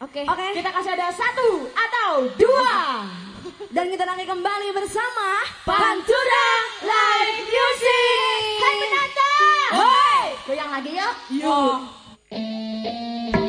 Oke. Oke. Kita kasih ada satu atau dua. Dan kita nanti kembali bersama Pantura Live Music. Hai penonton. Hoi. Goyang lagi yuk. Yuk. Oh.